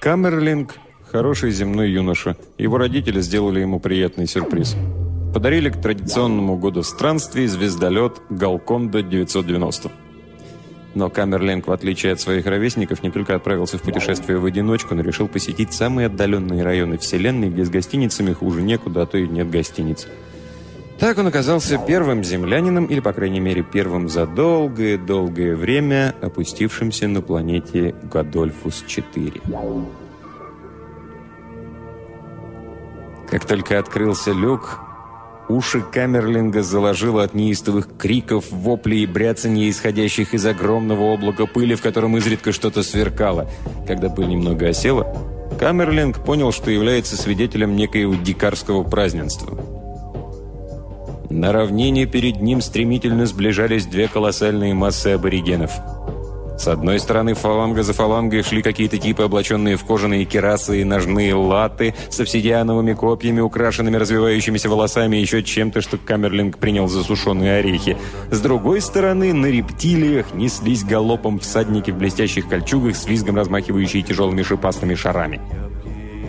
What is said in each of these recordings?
Камерлинг – хороший земной юноша. Его родители сделали ему приятный сюрприз. Подарили к традиционному году странствий звездолет «Галконда 990». Но Камерлинг, в отличие от своих ровесников, не только отправился в путешествие в одиночку, но решил посетить самые отдаленные районы Вселенной, где с гостиницами хуже некуда, а то и нет гостиниц. Так он оказался первым землянином, или, по крайней мере, первым за долгое-долгое время опустившимся на планете Гадольфус-4. Как только открылся люк, уши Камерлинга заложило от неистовых криков, воплей и бряцаний, исходящих из огромного облака пыли, в котором изредка что-то сверкало. Когда пыль немного осела, Камерлинг понял, что является свидетелем некоего дикарского празднества – на равнине перед ним стремительно сближались две колоссальные массы аборигенов. С одной стороны, фаланга за фалангой шли какие-то типы, облаченные в кожаные керасы и ножные латы, с обсидиановыми копьями, украшенными развивающимися волосами и еще чем-то, что Камерлинг принял за сушеные орехи. С другой стороны, на рептилиях неслись галопом всадники в блестящих кольчугах с визгом размахивающие тяжелыми шипастыми шарами.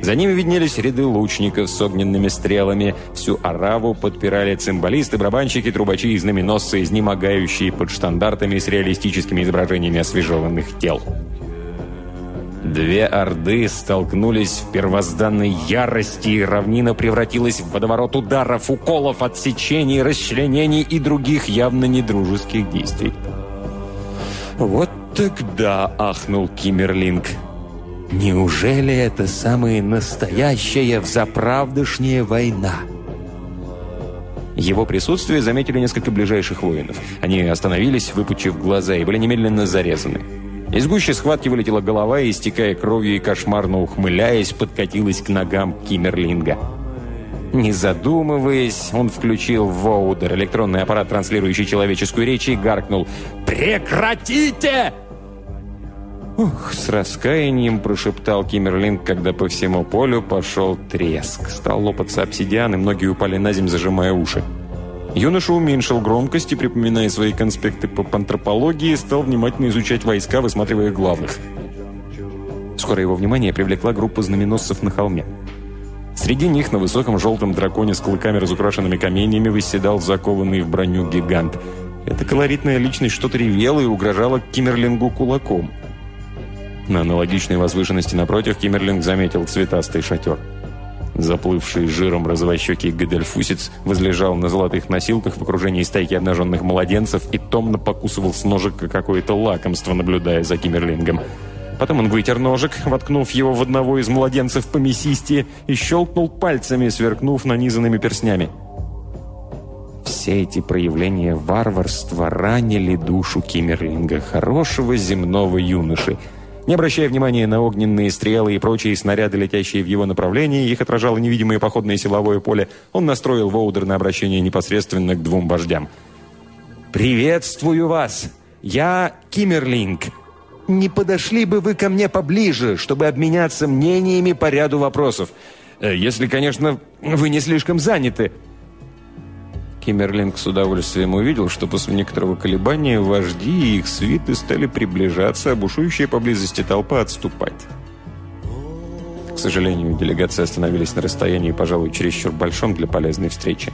За ними виднелись ряды лучников с огненными стрелами. Всю ораву подпирали цимбалисты, барабанщики, трубачи и знаменосцы, изнемогающие под штандартами с реалистическими изображениями освежеванных тел. Две орды столкнулись в первозданной ярости, и равнина превратилась в водоворот ударов, уколов, отсечений, расчленений и других явно недружеских действий. «Вот тогда!» – ахнул Киммерлинг – Неужели это самая настоящая, взаправдышняя война? Его присутствие заметили несколько ближайших воинов. Они остановились, выпучив глаза, и были немедленно зарезаны. Из гущи схватки вылетела голова и, истекая кровью и кошмарно ухмыляясь, подкатилась к ногам Киммерлинга. Не задумываясь, он включил Воудер, электронный аппарат, транслирующий человеческую речь, и гаркнул «Прекратите!» «Ух!» — с раскаянием прошептал Киммерлинг, когда по всему полю пошел треск. Стал лопаться обсидиан, и многие упали на землю, зажимая уши. Юноша уменьшил громкость и, припоминая свои конспекты по антропологии, стал внимательно изучать войска, высматривая главных. Скоро его внимание привлекла группа знаменосцев на холме. Среди них на высоком желтом драконе с клыками, разукрашенными каменьями, восседал закованный в броню гигант. Эта колоритная личность что-то ревела и угрожала Киммерлингу кулаком – на аналогичной возвышенности напротив Киммерлинг заметил цветастый шатер. Заплывший жиром розовощекий Гадельфусец возлежал на золотых носилках в окружении стайки обнаженных младенцев и томно покусывал с ножика какое-то лакомство, наблюдая за Киммерлингом. Потом он вытер ножик, воткнув его в одного из младенцев по мясисти и щелкнул пальцами, сверкнув нанизанными перстнями. Все эти проявления варварства ранили душу Киммерлинга, хорошего земного юноши – не обращая внимания на огненные стрелы и прочие снаряды, летящие в его направлении, их отражало невидимое походное силовое поле, он настроил Воудер на обращение непосредственно к двум вождям. «Приветствую вас! Я Киммерлинг. Не подошли бы вы ко мне поближе, чтобы обменяться мнениями по ряду вопросов? Э, если, конечно, вы не слишком заняты». Киммерлинг с удовольствием увидел, что после некоторого колебания вожди и их свиты стали приближаться, а бушующая поблизости толпа отступать. К сожалению, делегации остановились на расстоянии, пожалуй, чересчур большом для полезной встречи.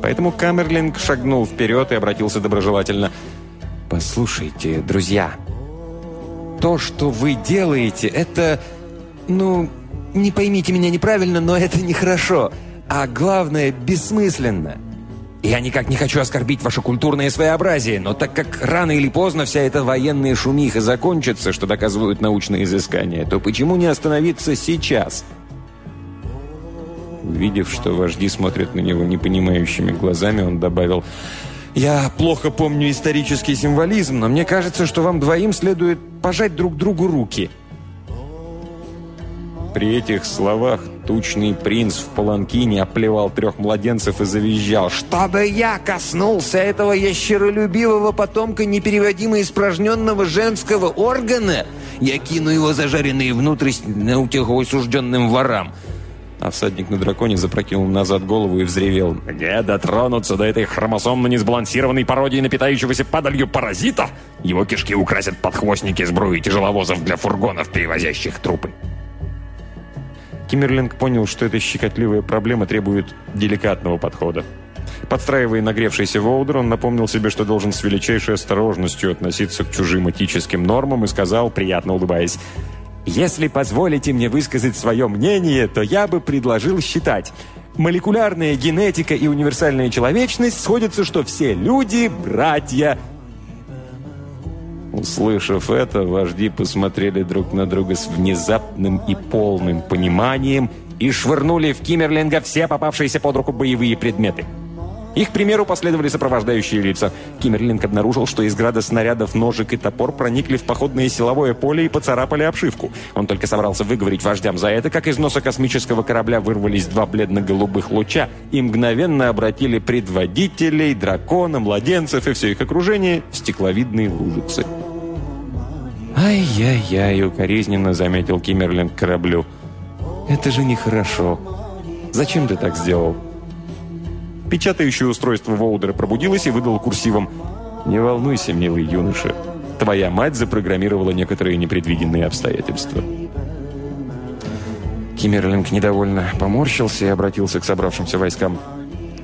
Поэтому Камерлинг шагнул вперед и обратился доброжелательно. «Послушайте, друзья, то, что вы делаете, это... Ну, не поймите меня неправильно, но это нехорошо. А главное, бессмысленно. Я никак не хочу оскорбить ваше культурное своеобразие, но так как рано или поздно вся эта военная шумиха закончится, что доказывают научные изыскания, то почему не остановиться сейчас?» Увидев, что вожди смотрят на него непонимающими глазами, он добавил, «Я плохо помню исторический символизм, но мне кажется, что вам двоим следует пожать друг другу руки». При этих словах тучный принц в паланкине оплевал трех младенцев и завизжал. «Чтобы я коснулся этого ящеролюбивого потомка непереводимо испражненного женского органа, я кину его зажаренные внутренности на утеху осужденным ворам». а всадник на драконе запрокинул назад голову и взревел. «Где дотронуться до этой хромосомно несбалансированной пародии напитающегося падалью паразита? Его кишки украсят подхвостники сбруи тяжеловозов для фургонов, перевозящих трупы». Киммерлинг понял, что эта щекотливая проблема требует деликатного подхода. Подстраивая нагревшийся Воудер, он напомнил себе, что должен с величайшей осторожностью относиться к чужим этическим нормам и сказал, приятно улыбаясь, «Если позволите мне высказать свое мнение, то я бы предложил считать, молекулярная генетика и универсальная человечность сходятся, что все люди – братья». Услышав это, вожди посмотрели друг на друга с внезапным и полным пониманием и швырнули в Киммерлинга все попавшиеся под руку боевые предметы – их примеру последовали сопровождающие лица. Киммерлинг обнаружил, что из града снарядов, ножик и топор проникли в походное силовое поле и поцарапали обшивку. Он только собрался выговорить вождям за это, как из носа космического корабля вырвались два бледно-голубых луча и мгновенно обратили предводителей, дракона, младенцев и все их окружение в стекловидные лужицы. «Ай-яй-яй!» — укоризненно заметил Киммерлинг кораблю. «Это же нехорошо. Зачем ты так сделал?» Печатающее устройство Воудера пробудилось и выдало курсивом «Не волнуйся, милый юноша, твоя мать запрограммировала некоторые непредвиденные обстоятельства». Киммерлинг недовольно поморщился и обратился к собравшимся войскам.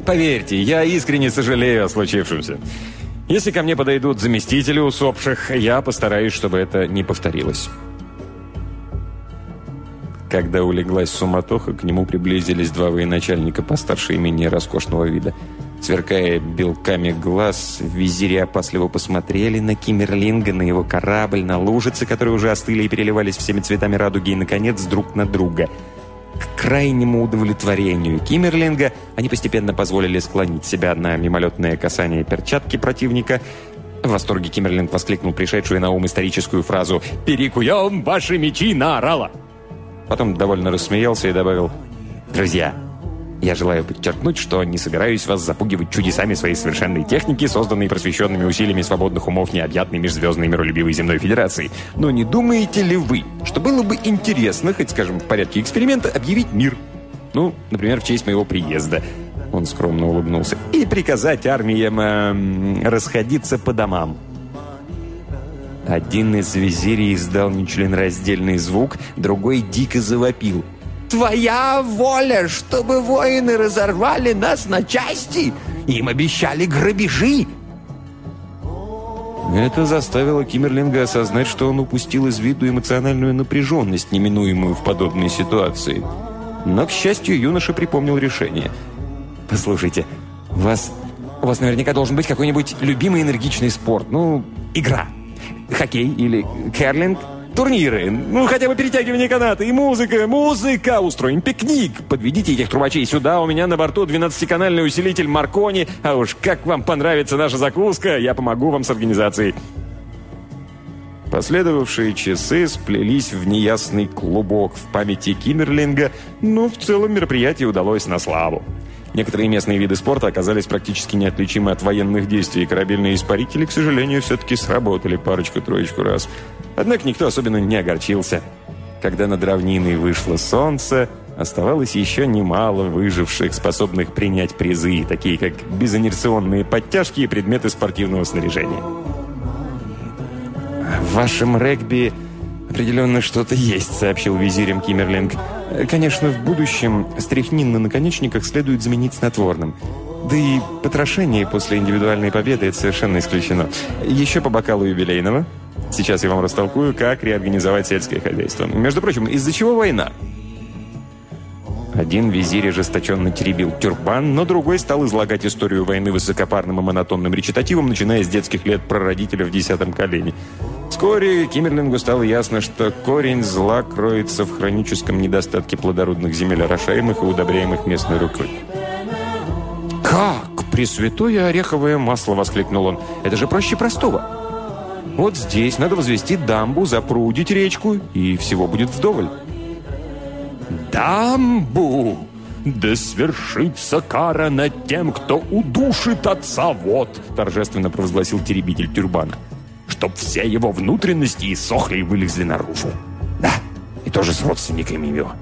«Поверьте, я искренне сожалею о случившемся. Если ко мне подойдут заместители усопших, я постараюсь, чтобы это не повторилось». Когда улеглась суматоха, к нему приблизились два военачальника постарше и менее роскошного вида. Сверкая белками глаз, визири опасливо посмотрели на Киммерлинга, на его корабль, на лужицы, которые уже остыли и переливались всеми цветами радуги, и, наконец, друг на друга. К крайнему удовлетворению Киммерлинга они постепенно позволили склонить себя на мимолетное касание перчатки противника. В восторге Киммерлинг воскликнул пришедшую на ум историческую фразу «Перекуем ваши мечи на орала!» Потом довольно рассмеялся и добавил «Друзья, я желаю подчеркнуть, что не собираюсь вас запугивать чудесами своей совершенной техники, созданной просвещенными усилиями свободных умов необъятной межзвездной миролюбивой земной федерации. Но не думаете ли вы, что было бы интересно, хоть, скажем, в порядке эксперимента, объявить мир? Ну, например, в честь моего приезда». Он скромно улыбнулся. «И приказать армиям э, расходиться по домам». Один из визирей издал нечленораздельный звук, другой дико завопил. «Твоя воля, чтобы воины разорвали нас на части! Им обещали грабежи!» Это заставило Киммерлинга осознать, что он упустил из виду эмоциональную напряженность, неминуемую в подобной ситуации. Но, к счастью, юноша припомнил решение. «Послушайте, у вас, у вас наверняка должен быть какой-нибудь любимый энергичный спорт. Ну, игра хоккей или керлинг, турниры, ну хотя бы перетягивание каната и музыка, музыка, устроим пикник. Подведите этих трубачей сюда, у меня на борту 12-канальный усилитель Маркони, а уж как вам понравится наша закуска, я помогу вам с организацией. Последовавшие часы сплелись в неясный клубок в памяти Киммерлинга, но в целом мероприятие удалось на славу. Некоторые местные виды спорта оказались практически неотличимы от военных действий, и корабельные испарители, к сожалению, все-таки сработали парочку-троечку раз. Однако никто особенно не огорчился. Когда над равниной вышло солнце, оставалось еще немало выживших, способных принять призы, такие как безинерционные подтяжки и предметы спортивного снаряжения. «В вашем регби определенно что-то есть», — сообщил визирем Киммерлинг. Конечно, в будущем стряхнин на наконечниках следует заменить снотворным. Да и потрошение после индивидуальной победы – это совершенно исключено. Еще по бокалу юбилейного. Сейчас я вам растолкую, как реорганизовать сельское хозяйство. Между прочим, из-за чего война? Один визирь ожесточенно теребил тюрбан, но другой стал излагать историю войны высокопарным и монотонным речитативом, начиная с детских лет прародителя в десятом колене. Вскоре Киммерлингу стало ясно, что корень зла кроется в хроническом недостатке плодородных земель, орошаемых и удобряемых местной рукой. «Как? Пресвятое ореховое масло!» — воскликнул он. «Это же проще простого!» «Вот здесь надо возвести дамбу, запрудить речку, и всего будет вдоволь». «Дамбу! Да свершится кара над тем, кто удушит отца вот!» — торжественно провозгласил теребитель тюрбана чтоб все его внутренности иссохли и вылезли наружу. Да, и тоже с родственниками его.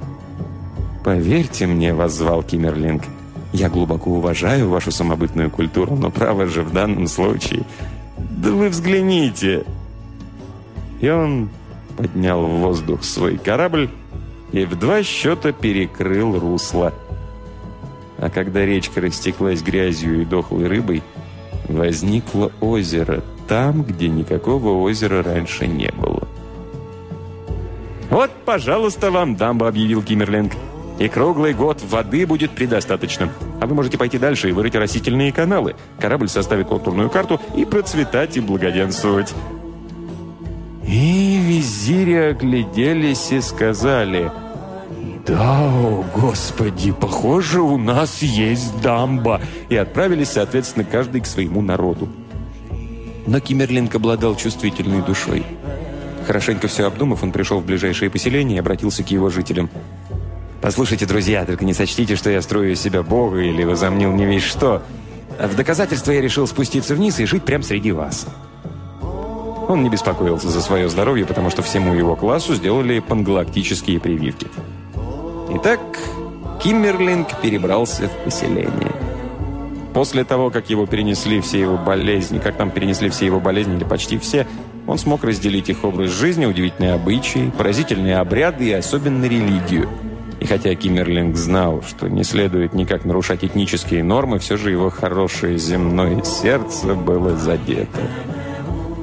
«Поверьте мне», — воззвал Киммерлинг, — «я глубоко уважаю вашу самобытную культуру, но право же в данном случае...» «Да вы взгляните!» И он поднял в воздух свой корабль и в два счета перекрыл русло. А когда речка растеклась грязью и дохлой рыбой, возникло озеро там, где никакого озера раньше не было. «Вот, пожалуйста, вам дамба», — объявил Киммерленд. «И круглый год воды будет предостаточно. А вы можете пойти дальше и вырыть растительные каналы. Корабль составит контурную карту и процветать и благоденствовать». И визири огляделись и сказали... «Да, о, Господи, похоже, у нас есть дамба!» И отправились, соответственно, каждый к своему народу. Но Киммерлинг обладал чувствительной душой. Хорошенько все обдумав, он пришел в ближайшее поселение и обратился к его жителям. «Послушайте, друзья, только не сочтите, что я строю из себя Бога или возомнил не весь что. В доказательство я решил спуститься вниз и жить прямо среди вас». Он не беспокоился за свое здоровье, потому что всему его классу сделали пангалактические прививки. Итак, Киммерлинг перебрался в поселение. После того, как его перенесли все его болезни, как там перенесли все его болезни, или почти все, он смог разделить их образ жизни, удивительные обычаи, поразительные обряды и особенно религию. И хотя Киммерлинг знал, что не следует никак нарушать этнические нормы, все же его хорошее земное сердце было задето.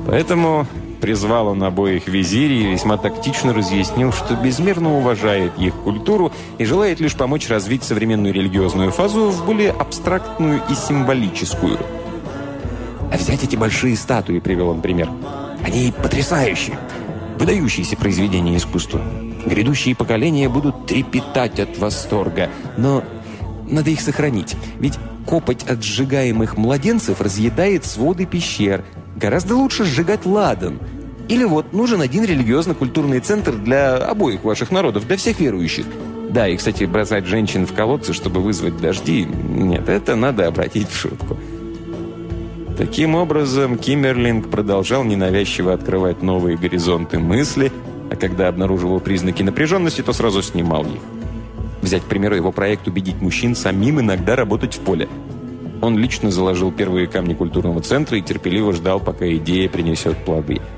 Поэтому призвал он обоих визирей и весьма тактично разъяснил, что безмерно уважает их культуру и желает лишь помочь развить современную религиозную фазу в более абстрактную и символическую. «А взять эти большие статуи», — привел он пример. «Они потрясающие, выдающиеся произведения искусства. Грядущие поколения будут трепетать от восторга, но надо их сохранить, ведь копоть от сжигаемых младенцев разъедает своды пещер. Гораздо лучше сжигать ладан — или вот нужен один религиозно-культурный центр для обоих ваших народов, для всех верующих. Да, и, кстати, бросать женщин в колодцы, чтобы вызвать дожди, нет, это надо обратить в шутку. Таким образом, Киммерлинг продолжал ненавязчиво открывать новые горизонты мысли, а когда обнаруживал признаки напряженности, то сразу снимал их. Взять, к примеру, его проект «Убедить мужчин самим иногда работать в поле». Он лично заложил первые камни культурного центра и терпеливо ждал, пока идея принесет плоды –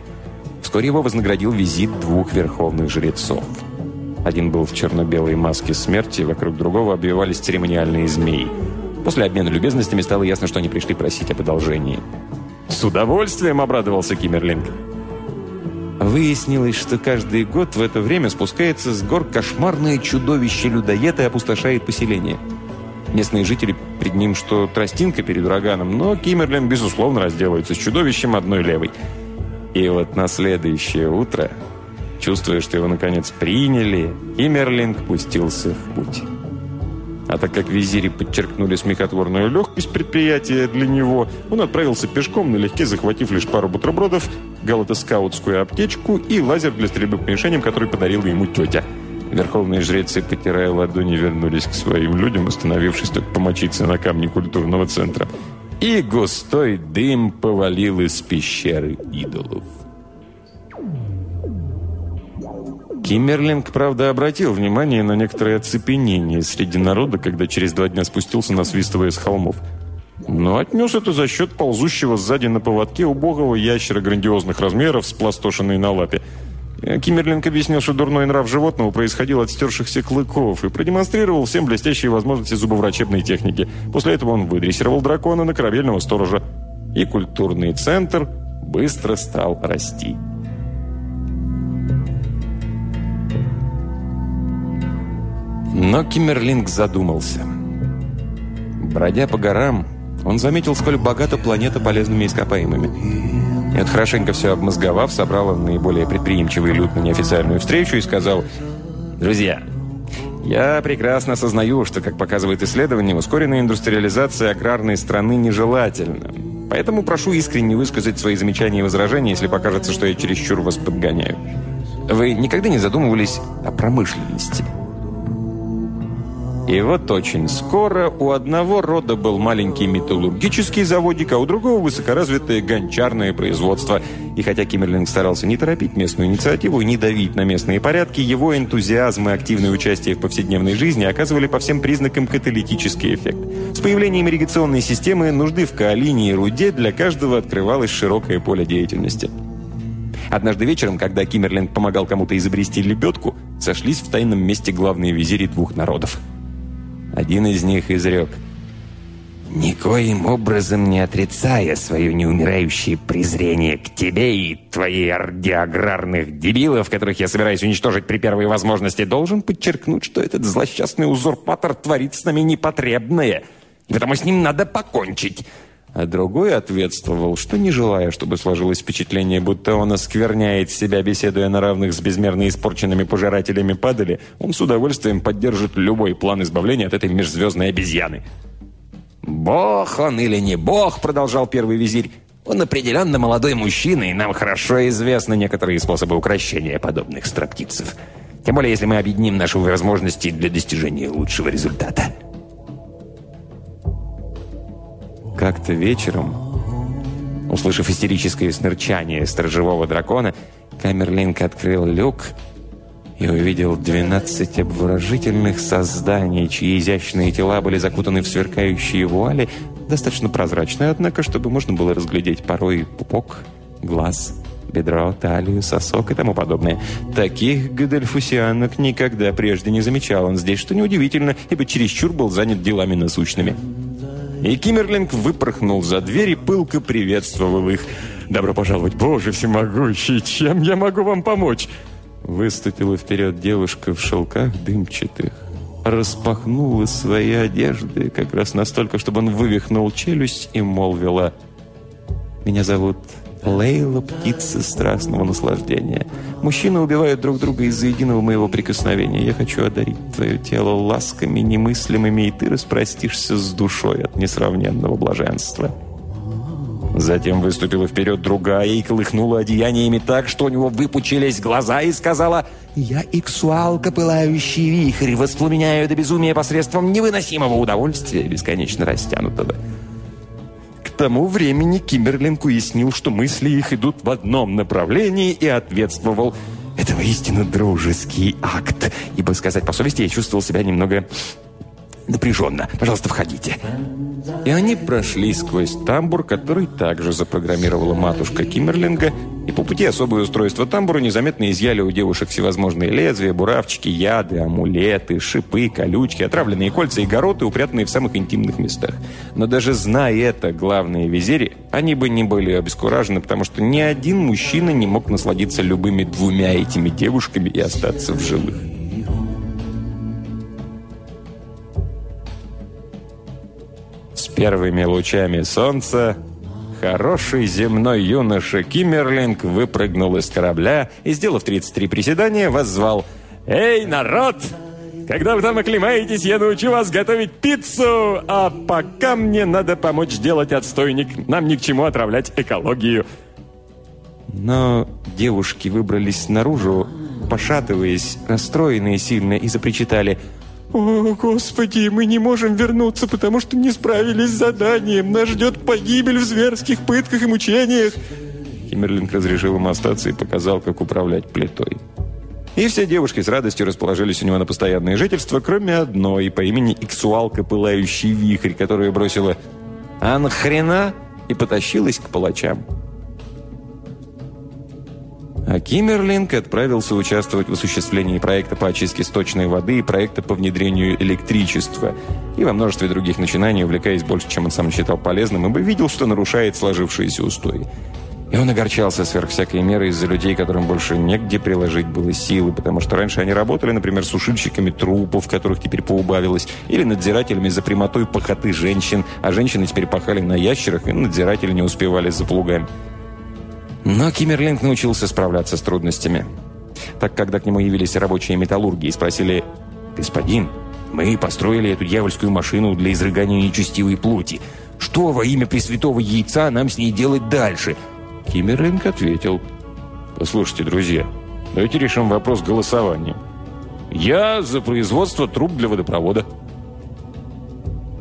Вскоре его вознаградил визит двух верховных жрецов. Один был в черно-белой маске смерти, вокруг другого обвивались церемониальные змеи. После обмена любезностями стало ясно, что они пришли просить о продолжении. «С удовольствием!» – обрадовался Киммерлинг. Выяснилось, что каждый год в это время спускается с гор кошмарное чудовище-людоед и опустошает поселение. Местные жители пред ним, что тростинка перед ураганом, но Киммерлин, безусловно, разделается с чудовищем одной левой – и вот на следующее утро, чувствуя, что его наконец приняли, Имерлинг пустился в путь. А так как визири подчеркнули смехотворную легкость предприятия для него, он отправился пешком, налегке захватив лишь пару бутербродов, галатоскаутскую аптечку и лазер для стрельбы по мишеням, который подарила ему тетя. Верховные жрецы, потирая ладони, вернулись к своим людям, остановившись только помочиться на камне культурного центра и густой дым повалил из пещеры идолов. Киммерлинг, правда, обратил внимание на некоторое оцепенение среди народа, когда через два дня спустился, насвистывая с холмов. Но отнес это за счет ползущего сзади на поводке убогого ящера грандиозных размеров с на лапе – Киммерлинг объяснил, что дурной нрав животного происходил от стершихся клыков и продемонстрировал всем блестящие возможности зубоврачебной техники. После этого он выдрессировал дракона на корабельного сторожа. И культурный центр быстро стал расти. Но Киммерлинг задумался. Бродя по горам, он заметил, сколь богата планета полезными ископаемыми. Вот хорошенько все обмозговав, собрал он наиболее предприимчивый люд на неофициальную встречу и сказал, «Друзья, я прекрасно осознаю, что, как показывает исследование, ускоренная индустриализация аграрной страны нежелательна. Поэтому прошу искренне высказать свои замечания и возражения, если покажется, что я чересчур вас подгоняю. Вы никогда не задумывались о промышленности?» И вот очень скоро у одного рода был маленький металлургический заводик, а у другого высокоразвитое гончарное производство. И хотя Киммерлинг старался не торопить местную инициативу и не давить на местные порядки, его энтузиазм и активное участие в повседневной жизни оказывали по всем признакам каталитический эффект. С появлением ирригационной системы нужды в каолине и руде для каждого открывалось широкое поле деятельности. Однажды вечером, когда Киммерлинг помогал кому-то изобрести лебедку, сошлись в тайном месте главные визири двух народов. Один из них изрек «Никоим образом не отрицая свое неумирающее презрение к тебе и твоей орде аграрных дебилов, которых я собираюсь уничтожить при первой возможности, должен подчеркнуть, что этот злосчастный узурпатор творит с нами непотребное, и потому с ним надо покончить». А другой ответствовал, что не желая, чтобы сложилось впечатление, будто он оскверняет себя, беседуя на равных с безмерно испорченными пожирателями падали, он с удовольствием поддержит любой план избавления от этой межзвездной обезьяны. «Бог он или не бог», — продолжал первый визирь, «он определенно молодой мужчина, и нам хорошо известны некоторые способы укрощения подобных строптивцев. Тем более, если мы объединим наши возможности для достижения лучшего результата». Как-то вечером, услышав истерическое снырчание сторожевого дракона, Камерлинг открыл люк и увидел 12 обворожительных созданий, чьи изящные тела были закутаны в сверкающие вуали, достаточно прозрачные, однако, чтобы можно было разглядеть порой пупок, глаз, бедро, талию, сосок и тому подобное. Таких гадельфусианок никогда прежде не замечал он здесь, что неудивительно, ибо чересчур был занят делами насущными. И Киммерлинг выпорхнул за дверь и пылко приветствовал их. «Добро пожаловать, Боже всемогущий! Чем я могу вам помочь?» Выступила вперед девушка в шелках дымчатых. Распахнула свои одежды, как раз настолько, чтобы он вывихнул челюсть и молвила «Меня зовут Лейла – птица страстного наслаждения. Мужчины убивают друг друга из-за единого моего прикосновения. Я хочу одарить твое тело ласками немыслимыми, и ты распростишься с душой от несравненного блаженства». Затем выступила вперед другая и колыхнула одеяниями так, что у него выпучились глаза и сказала «Я иксуалка, пылающий вихрь, воспламеняю до безумия посредством невыносимого удовольствия, бесконечно растянутого» тому времени Кимберлинг уяснил, что мысли их идут в одном направлении и ответствовал. «Это воистину дружеский акт, ибо, сказать по совести, я чувствовал себя немного напряженно. Пожалуйста, входите». И они прошли сквозь тамбур, который также запрограммировала матушка Киммерлинга, и по пути особое устройство тамбура незаметно изъяли у девушек всевозможные лезвия, буравчики, яды, амулеты, шипы, колючки, отравленные кольца и гороты, упрятанные в самых интимных местах. Но даже зная это, главные визири, они бы не были обескуражены, потому что ни один мужчина не мог насладиться любыми двумя этими девушками и остаться в живых. Первыми лучами солнца хороший земной юноша Киммерлинг выпрыгнул из корабля и, сделав 33 приседания, воззвал «Эй, народ! Когда вы там оклемаетесь, я научу вас готовить пиццу, а пока мне надо помочь делать отстойник. Нам ни к чему отравлять экологию». Но девушки выбрались наружу, пошатываясь, расстроенные сильно, и запричитали – «О, Господи, мы не можем вернуться, потому что не справились с заданием. Нас ждет погибель в зверских пытках и мучениях». Киммерлинг разрешил им остаться и показал, как управлять плитой. И все девушки с радостью расположились у него на постоянное жительство, кроме одной по имени Иксуалка Пылающий Вихрь, которая бросила «А нахрена?» и потащилась к палачам. А Киммерлинг отправился участвовать в осуществлении проекта по очистке сточной воды и проекта по внедрению электричества. И во множестве других начинаний, увлекаясь больше, чем он сам считал полезным, ибо видел, что нарушает сложившиеся устои. И он огорчался сверх всякой меры из-за людей, которым больше негде приложить было силы, потому что раньше они работали, например, сушильщиками трупов, которых теперь поубавилось, или надзирателями за прямотой похоты женщин, а женщины теперь пахали на ящерах, и надзиратели не успевали за плугами. Но Киммерлинг научился справляться с трудностями. Так, когда к нему явились рабочие металлурги и спросили «Господин, мы построили эту дьявольскую машину для изрыгания нечестивой плоти. Что во имя Пресвятого Яйца нам с ней делать дальше?» Киммерлинг ответил «Послушайте, друзья, давайте решим вопрос голосования. Я за производство труб для водопровода.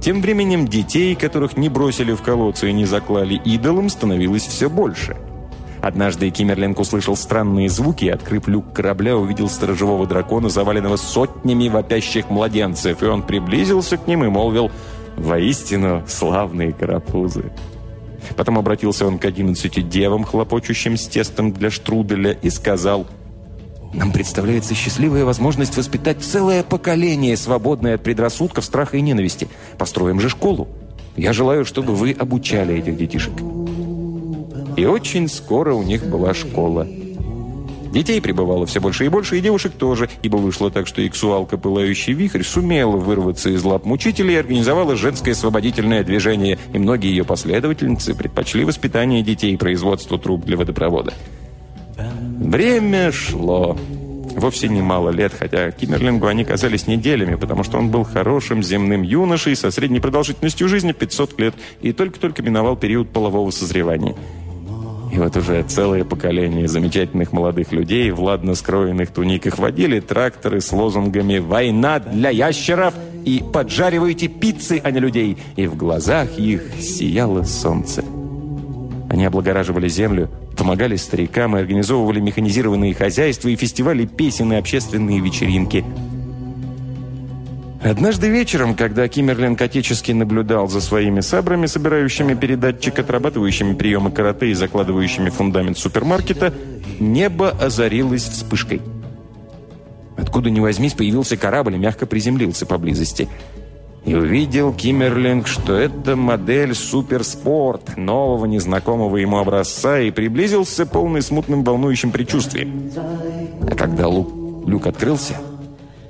Тем временем детей, которых не бросили в колодцы и не заклали идолом, становилось все больше. Однажды Киммерлинг услышал странные звуки и, открыв люк корабля, увидел сторожевого дракона, заваленного сотнями вопящих младенцев, и он приблизился к ним и молвил «Воистину славные карапузы». Потом обратился он к одиннадцати девам, хлопочущим с тестом для штруделя, и сказал «Нам представляется счастливая возможность воспитать целое поколение, свободное от предрассудков, страха и ненависти. Построим же школу. Я желаю, чтобы вы обучали этих детишек». И очень скоро у них была школа. Детей прибывало все больше и больше, и девушек тоже, ибо вышло так, что иксуалка «Пылающий вихрь» сумела вырваться из лап мучителей и организовала женское освободительное движение, и многие ее последовательницы предпочли воспитание детей производству труб для водопровода. Время шло. Вовсе не мало лет, хотя Киммерлингу они казались неделями, потому что он был хорошим земным юношей со средней продолжительностью жизни 500 лет и только-только миновал период полового созревания. И вот уже целое поколение замечательных молодых людей в ладно скроенных туниках водили тракторы с лозунгами «Война для ящеров!» и «Поджаривайте пиццы, а не людей!» И в глазах их сияло солнце. Они облагораживали землю, помогали старикам и организовывали механизированные хозяйства и фестивали песен и общественные вечеринки – Однажды вечером, когда Киммерлинг отечески наблюдал за своими сабрами, собирающими передатчик, отрабатывающими приемы карате и закладывающими фундамент супермаркета, небо озарилось вспышкой. Откуда ни возьмись, появился корабль и мягко приземлился поблизости. И увидел Киммерлинг, что это модель суперспорт, нового незнакомого ему образца, и приблизился полный смутным волнующим предчувствием. А когда люк открылся,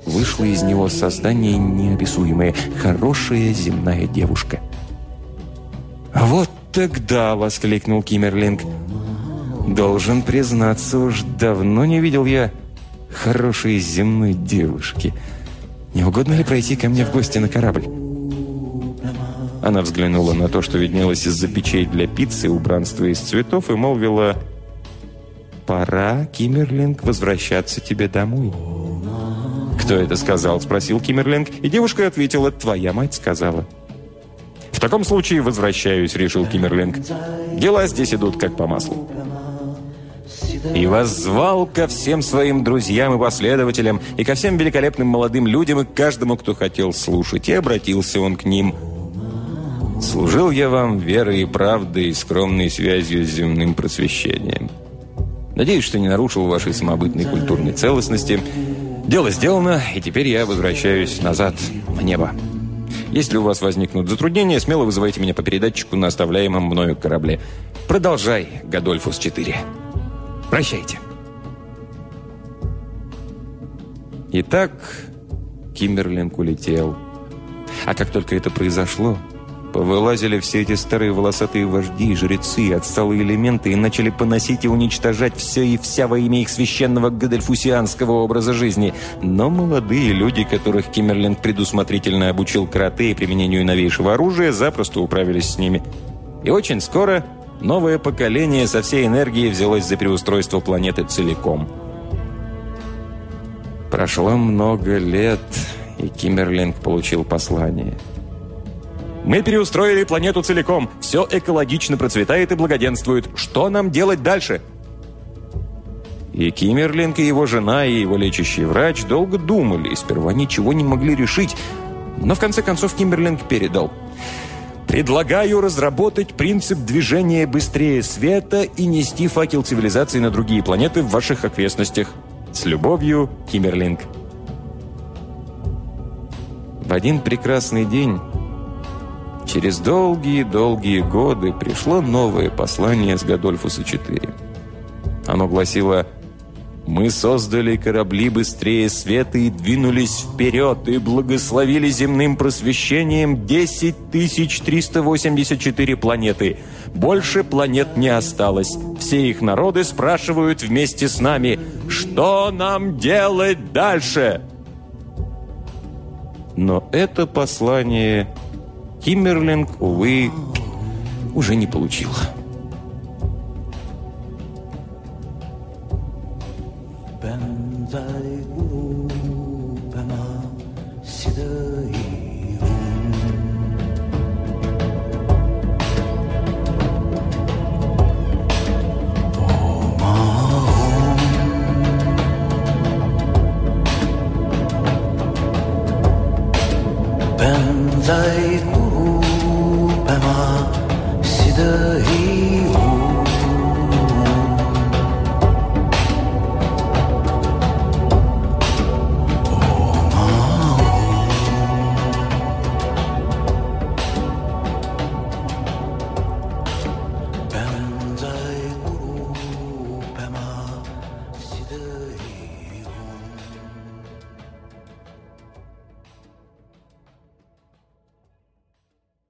Вышло из него создание неописуемое, хорошая земная девушка. «Вот тогда!» — воскликнул Киммерлинг. «Должен признаться, уж давно не видел я хорошей земной девушки. Не угодно ли пройти ко мне в гости на корабль?» Она взглянула на то, что виднелось из-за печей для пиццы, убранства из цветов, и молвила «Пора, Киммерлинг, возвращаться тебе домой». «Кто это сказал?» – спросил Киммерлинг, и девушка ответила «Твоя мать сказала». «В таком случае возвращаюсь», – решил Киммерлинг. «Дела здесь идут как по маслу». И воззвал ко всем своим друзьям и последователям, и ко всем великолепным молодым людям, и к каждому, кто хотел слушать, и обратился он к ним. «Служил я вам верой и правдой, и скромной связью с земным просвещением. Надеюсь, что не нарушил вашей самобытной культурной целостности, Дело сделано, и теперь я возвращаюсь назад, на небо. Если у вас возникнут затруднения, смело вызывайте меня по передатчику на оставляемом мною корабле. Продолжай, Гадольфус-4. Прощайте. Итак, Кимберлинг улетел. А как только это произошло, Повылазили все эти старые волосатые вожди, жрецы, отсталые элементы и начали поносить и уничтожать все и вся во имя их священного гадельфусианского образа жизни. Но молодые люди, которых Киммерленд предусмотрительно обучил карате и применению новейшего оружия, запросто управились с ними. И очень скоро новое поколение со всей энергией взялось за переустройство планеты целиком. Прошло много лет, и Киммерлинг получил послание – мы переустроили планету целиком. Все экологично процветает и благоденствует. Что нам делать дальше?» И Киммерлинг, и его жена, и его лечащий врач долго думали, и сперва ничего не могли решить. Но в конце концов Киммерлинг передал. «Предлагаю разработать принцип движения быстрее света и нести факел цивилизации на другие планеты в ваших окрестностях. С любовью, Киммерлинг». В один прекрасный день Через долгие-долгие годы пришло новое послание с Гадольфуса-4. Оно гласило «Мы создали корабли быстрее света и двинулись вперед, и благословили земным просвещением 10 384 планеты. Больше планет не осталось. Все их народы спрашивают вместе с нами, что нам делать дальше?» Но это послание Киммерлинг, увы, уже не получил. Like